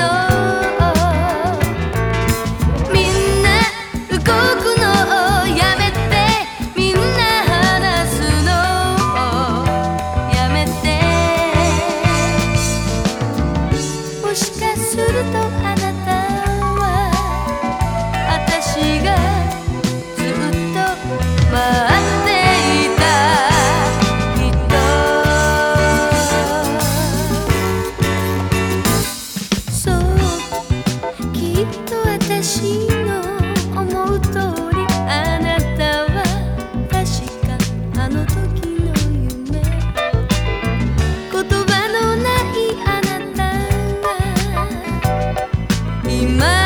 sol. 思う通りあなたは確かあの時の夢。言葉のないあなた今